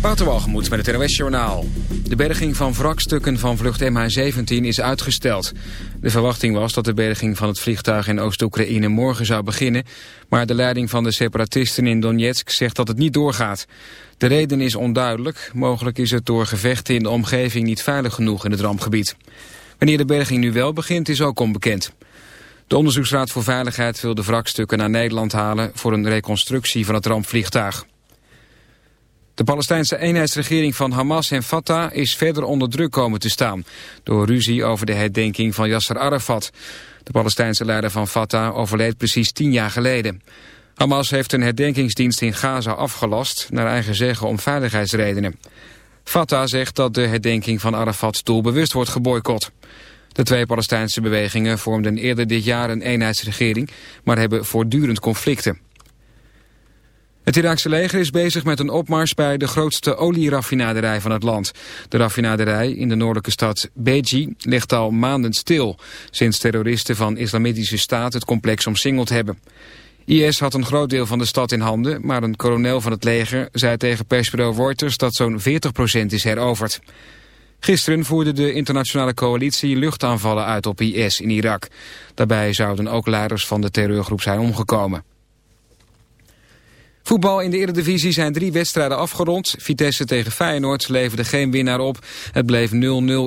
Waterwalgemoed met het NOS Journaal. De berging van wrakstukken van vlucht MH17 is uitgesteld. De verwachting was dat de berging van het vliegtuig in Oost-Oekraïne morgen zou beginnen. Maar de leiding van de separatisten in Donetsk zegt dat het niet doorgaat. De reden is onduidelijk. Mogelijk is het door gevechten in de omgeving niet veilig genoeg in het rampgebied. Wanneer de berging nu wel begint is ook onbekend. De Onderzoeksraad voor Veiligheid wil de wrakstukken naar Nederland halen... voor een reconstructie van het rampvliegtuig. De Palestijnse eenheidsregering van Hamas en Fatah is verder onder druk komen te staan... door ruzie over de herdenking van Yasser Arafat. De Palestijnse leider van Fatah overleed precies tien jaar geleden. Hamas heeft een herdenkingsdienst in Gaza afgelast... naar eigen zeggen om veiligheidsredenen. Fatah zegt dat de herdenking van Arafat doelbewust wordt geboycott. De twee Palestijnse bewegingen vormden eerder dit jaar een eenheidsregering... maar hebben voortdurend conflicten. Het Iraakse leger is bezig met een opmars bij de grootste olieraffinaderij van het land. De raffinaderij in de noordelijke stad Beji ligt al maanden stil... sinds terroristen van Islamitische Staat het complex omsingeld hebben. IS had een groot deel van de stad in handen... maar een kolonel van het leger zei tegen persbureau Reuters dat zo'n 40% is heroverd. Gisteren voerde de internationale coalitie luchtaanvallen uit op IS in Irak. Daarbij zouden ook leiders van de terreurgroep zijn omgekomen. Voetbal in de Eredivisie zijn drie wedstrijden afgerond. Vitesse tegen Feyenoord leverde geen winnaar op. Het bleef 0-0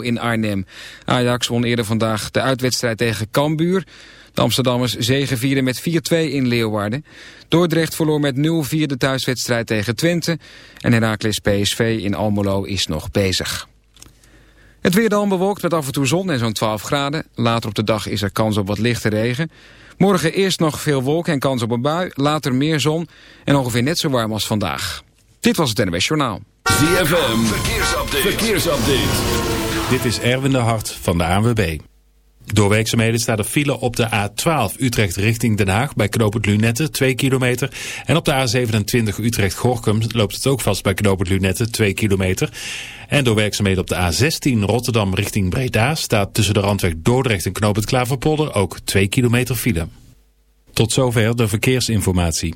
in Arnhem. Ajax won eerder vandaag de uitwedstrijd tegen Cambuur. De Amsterdammers zegevieren met 4-2 in Leeuwarden. Dordrecht verloor met 0-4 de thuiswedstrijd tegen Twente. En Heracles PSV in Almelo is nog bezig. Het weer dan bewolkt met af en toe zon en zo'n 12 graden. Later op de dag is er kans op wat lichte regen. Morgen eerst nog veel wolken en kans op een bui. Later meer zon en ongeveer net zo warm als vandaag. Dit was het NWS Journaal. ZFM, verkeersupdate. verkeersupdate. Dit is Erwin de Hart van de ANWB. Door werkzaamheden staat er file op de A12 Utrecht richting Den Haag bij knooppunt Lunette 2 kilometer. En op de A27 Utrecht-Gorkum loopt het ook vast bij knooppunt Lunette 2 kilometer. En door werkzaamheden op de A16 Rotterdam richting Breda staat tussen de randweg Dordrecht en knooppunt Klaverpolder ook 2 kilometer file. Tot zover de verkeersinformatie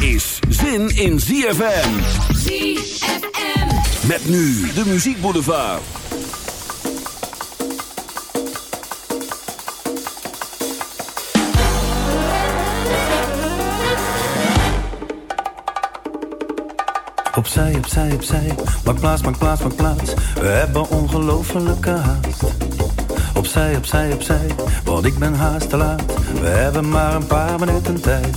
Is zin in ZFM. ZFM. Met nu de muziekboulevard. Opzij, opzij, opzij. Maak plaats, maak plaats, maak plaats. We hebben ongelofelijke haast. Opzij, opzij, opzij. Want ik ben haast te laat. We hebben maar een paar minuten tijd.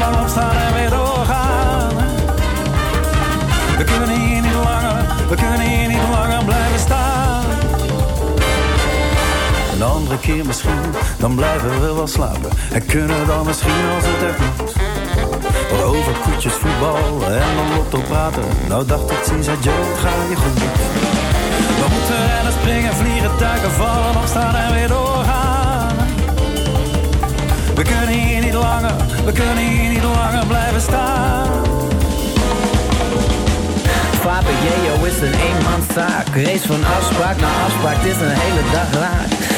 keer misschien, dan blijven we wel slapen. En kunnen dan misschien als het echt moet. Wat over koetjes, voetbal en dan lotto praten. Nou dacht ik ziens, adieu, ga je goed. We moeten rennen, springen, vliegen, duiken, vallen, opstaan en weer doorgaan. We kunnen hier niet langer, we kunnen hier niet langer blijven staan. Jeo is een eenmanszaak. Race van afspraak naar afspraak, het is een hele dag raak.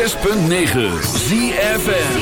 106.9 ZFN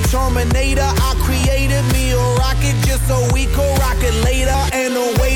Terminator. I created me a rocket just so we could rock it later. And away.